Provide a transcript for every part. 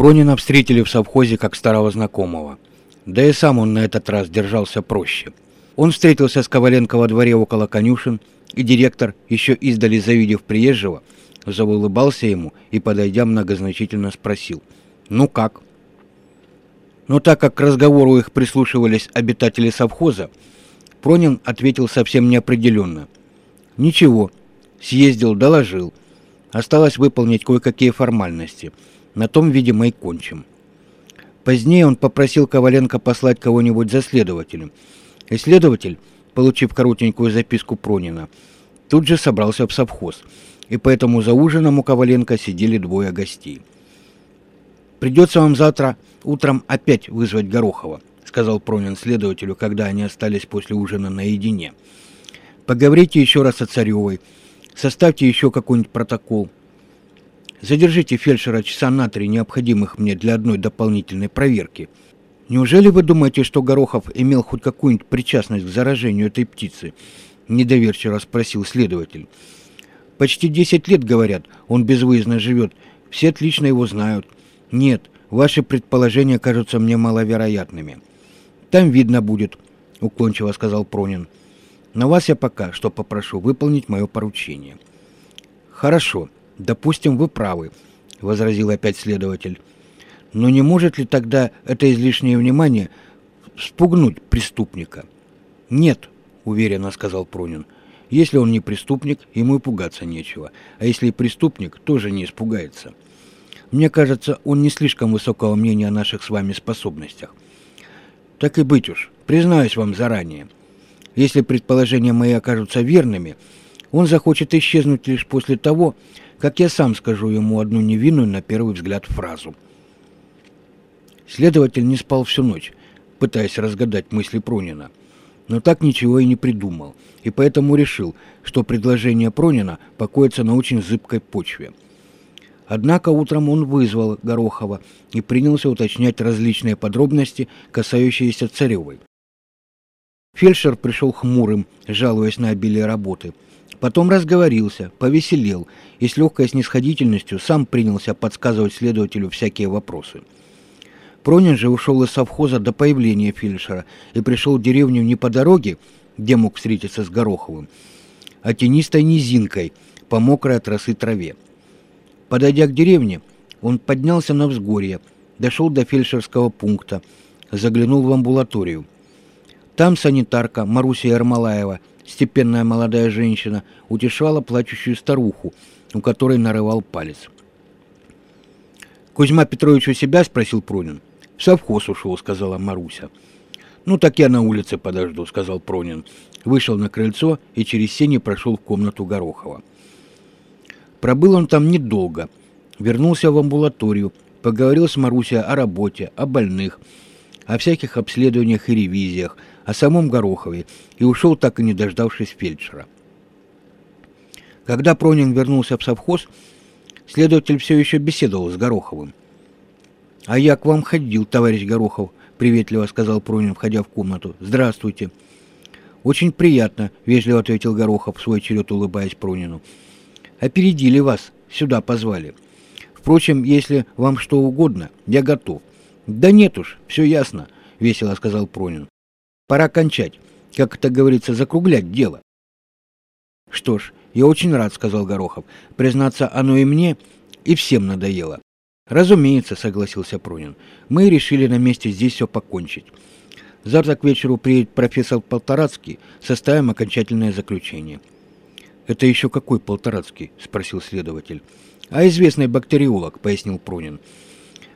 Пронина встретили в совхозе как старого знакомого. Да и сам он на этот раз держался проще. Он встретился с Коваленко во дворе около конюшен, и директор, еще издали завидев приезжего, заулыбался ему и, подойдя, многозначительно спросил «Ну как?». Но так как к разговору их прислушивались обитатели совхоза, Пронин ответил совсем неопределенно. «Ничего, съездил, доложил. Осталось выполнить кое-какие формальности. На том, видимо, и кончим». Позднее он попросил Коваленко послать кого-нибудь за следователем. И следователь, получив коротенькую записку Пронина, тут же собрался в совхоз, и поэтому за ужином у Коваленко сидели двое гостей. «Придется вам завтра утром опять вызвать Горохова», сказал Пронин следователю, когда они остались после ужина наедине. «Поговорите еще раз о Царевой, составьте еще какой-нибудь протокол. Задержите фельдшера часа на три, необходимых мне для одной дополнительной проверки. Неужели вы думаете, что Горохов имел хоть какую-нибудь причастность к заражению этой птицы?» Недоверчиво спросил следователь. «Почти десять лет, говорят, он безвыездно живет. Все отлично его знают. Нет, ваши предположения кажутся мне маловероятными». «Там видно будет», — уклончиво сказал Пронин. «На вас я пока что попрошу выполнить мое поручение». «Хорошо, допустим, вы правы», — возразил опять следователь. «Но не может ли тогда это излишнее внимание спугнуть преступника?» «Нет», — уверенно сказал Пронин. «Если он не преступник, ему и пугаться нечего. А если и преступник, тоже не испугается. Мне кажется, он не слишком высокого мнения о наших с вами способностях. Так и быть уж, признаюсь вам заранее. Если предположения мои окажутся верными, он захочет исчезнуть лишь после того, как я сам скажу ему одну невинную на первый взгляд фразу. Следователь не спал всю ночь, пытаясь разгадать мысли Пронина, но так ничего и не придумал, и поэтому решил, что предложение Пронина покоится на очень зыбкой почве – Однако утром он вызвал Горохова и принялся уточнять различные подробности, касающиеся Царевой. Фельдшер пришел хмурым, жалуясь на обилие работы. Потом разговорился, повеселел и с легкой снисходительностью сам принялся подсказывать следователю всякие вопросы. Пронин же ушел из совхоза до появления фельдшера и пришел в деревню не по дороге, где мог встретиться с Гороховым, а тенистой низинкой по мокрой от росы траве. Подойдя к деревне, он поднялся на взгорье, дошел до фельдшерского пункта, заглянул в амбулаторию. Там санитарка Маруся Ермолаева, степенная молодая женщина, утешала плачущую старуху, у которой нарывал палец. «Кузьма Петрович у себя?» – спросил Пронин. «В совхоз ушел», – сказала Маруся. «Ну, так я на улице подожду», – сказал Пронин. Вышел на крыльцо и через сени прошел в комнату Горохова. Пробыл он там недолго. Вернулся в амбулаторию, поговорил с Марусей о работе, о больных, о всяких обследованиях и ревизиях, о самом Горохове и ушел, так и не дождавшись фельдшера. Когда Пронин вернулся в совхоз, следователь все еще беседовал с Гороховым. «А я к вам ходил, товарищ Горохов», — приветливо сказал Пронин, входя в комнату. «Здравствуйте». «Очень приятно», — вежливо ответил Горохов, в свой черед улыбаясь Пронину. Опередили вас, сюда позвали. Впрочем, если вам что угодно, я готов. Да нет уж, все ясно, весело сказал Пронин. Пора кончать, как это говорится, закруглять дело. Что ж, я очень рад, сказал Горохов. Признаться, оно и мне, и всем надоело. Разумеется, согласился Пронин. Мы решили на месте здесь все покончить. Завтра к вечеру приедет профессор Полторацкий, составим окончательное заключение. «Это еще какой Полторацкий?» – спросил следователь. «А известный бактериолог», – пояснил Пронин.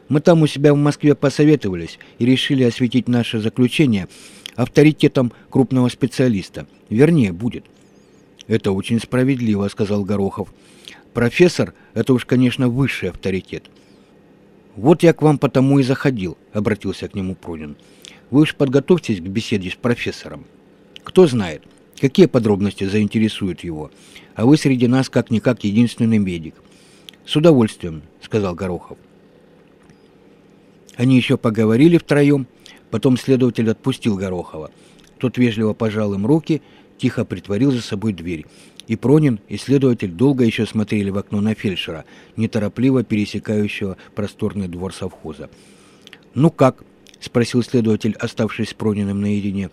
«Мы там у себя в Москве посоветовались и решили осветить наше заключение авторитетом крупного специалиста. Вернее, будет». «Это очень справедливо», – сказал Горохов. «Профессор – это уж, конечно, высший авторитет». «Вот я к вам потому и заходил», — обратился к нему Пронин. «Вы уж подготовьтесь к беседе с профессором. Кто знает, Какие подробности заинтересуют его? А вы среди нас как-никак единственный медик. С удовольствием, сказал Горохов. Они еще поговорили втроем, потом следователь отпустил Горохова. Тот вежливо пожал им руки, тихо притворил за собой дверь. И Пронин, и следователь долго еще смотрели в окно на фельдшера, неторопливо пересекающего просторный двор совхоза. «Ну как?» – спросил следователь, оставшись с Прониным наедине.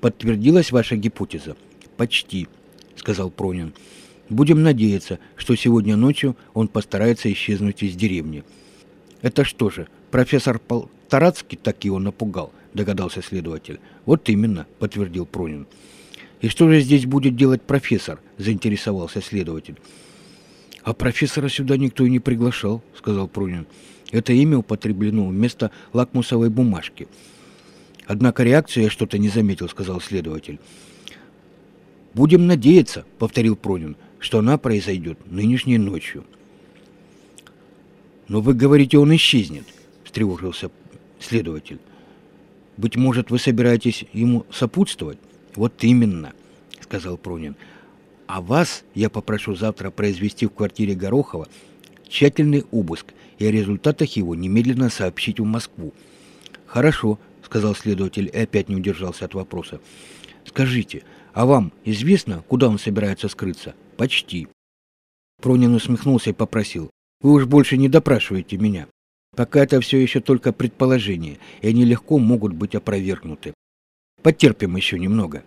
«Подтвердилась ваша гипотеза?» «Почти», – сказал Пронин. «Будем надеяться, что сегодня ночью он постарается исчезнуть из деревни». «Это что же, профессор Полторацкий так его напугал?» – догадался следователь. «Вот именно», – подтвердил Пронин. «И что же здесь будет делать профессор?» – заинтересовался следователь. «А профессора сюда никто и не приглашал», – сказал Пронин. «Это имя употреблено вместо лакмусовой бумажки». «Однако реакцию я что-то не заметил», – сказал следователь. «Будем надеяться», — повторил Пронин, — «что она произойдет нынешней ночью». «Но вы говорите, он исчезнет», — встревожился следователь. «Быть может, вы собираетесь ему сопутствовать?» «Вот именно», — сказал Пронин. «А вас я попрошу завтра произвести в квартире Горохова тщательный обыск и о результатах его немедленно сообщить в Москву». «Хорошо», — сказал следователь и опять не удержался от вопроса. «Скажите, а вам известно, куда он собирается скрыться?» «Почти». Пронин усмехнулся и попросил. «Вы уж больше не допрашиваете меня. Пока это все еще только предположения, и они легко могут быть опровергнуты. Потерпим еще немного».